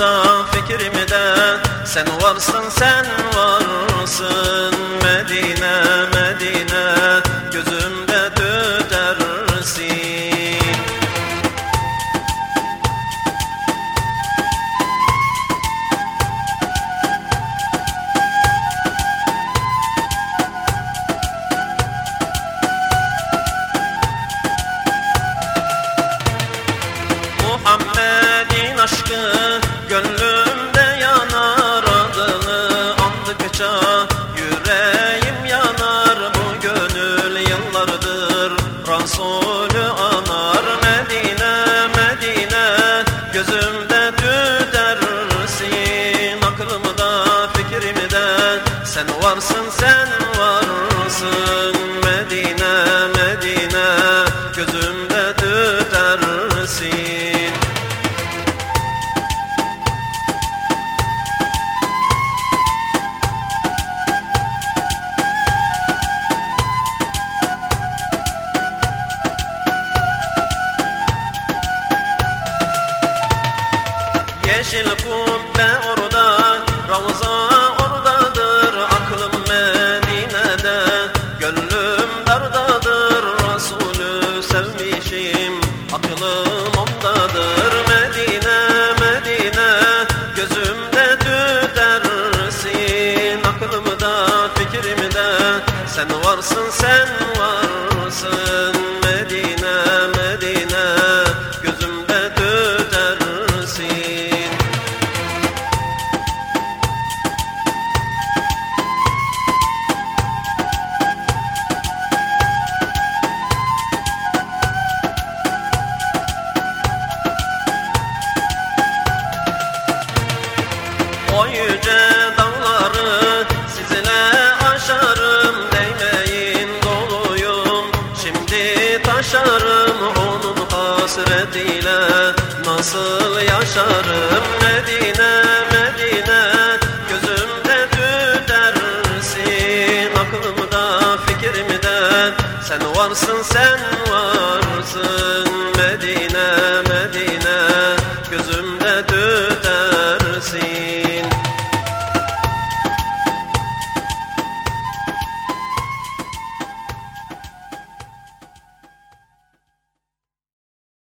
Aklımda fikrimde. Sen varsın sen varsın Medine Medine andıkça yüreğim yanar bu gönül yıllardır. Resulü anar Medine Medine gözümde tütersin aklımda fikrimde. Sen varsın sen varsın Medine Medine gözümde tütersin Yeşil kubbe orada, Ravza oradadır Aklım Medine'de, gönlüm dardadır Resulü sevmişim, aklım ondadır Medine, Medine, gözümde tütersin Aklımda, fikrimde, sen varsın, sen Onun hasretiyle nasıl yaşarım Medine Medine gözümde tütersin. Aklımda fikrimde sen varsın sen varsın Medine